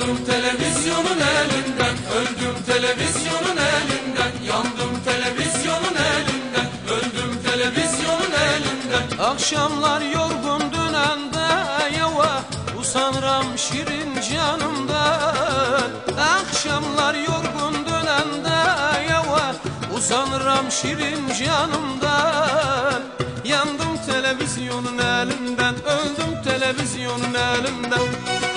Yandım televizyonun elinden Öldüm televizyonun elinden. Yandım televizyonun elinden Öldüm televizyonun elinden. Akşamlar yorgun dönende yava Usanıram şirin canımdan Akşamlar yorgun dönende yava Usanıram şirin canımdan Yandım televizyonun elinden Öldüm televizyonun elinden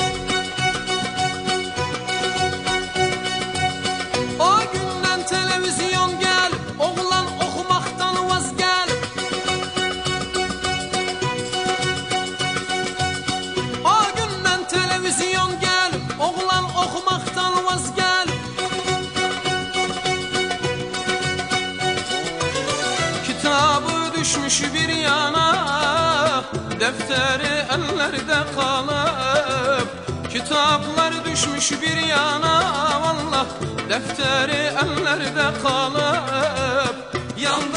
düşmüş bir yana Defteri ellerde kalıp Kitaplar düşmüş bir yana Vallah defteri ellerde kalıp Yandım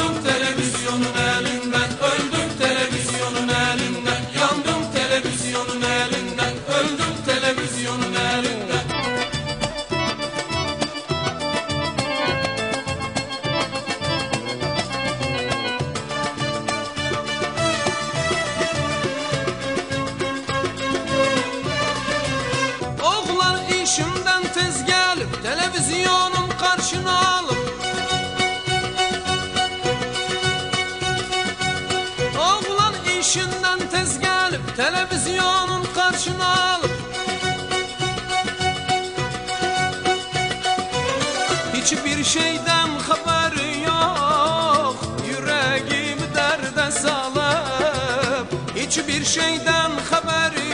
işimden tez gelip Televizyonun karşına alıp Oğlan işinden tez gelip Televizyonun karşına alıp Hiçbir şeyden haberi yok Yüreğimi derde salıp. Hiçbir şeyden haberi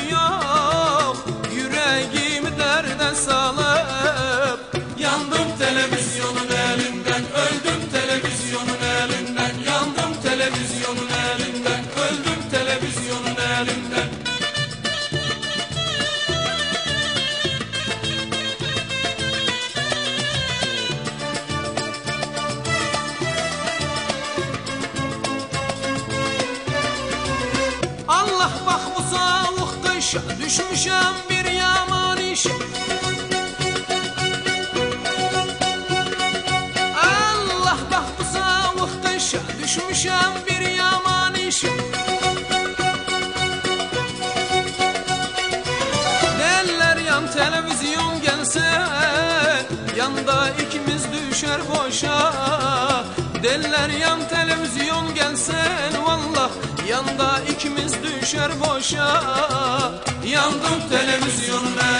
kışa Düşmüşem bir yaman işe Allah bu soğuk kışa Düşmüşem bir yaman işe Derler yan televizyon gelse Yanda ikimiz düşer boşa. Derler yan televizyon gelsen Vallah yanda ikimiz düşer boşa. Yandım televizyonun elinden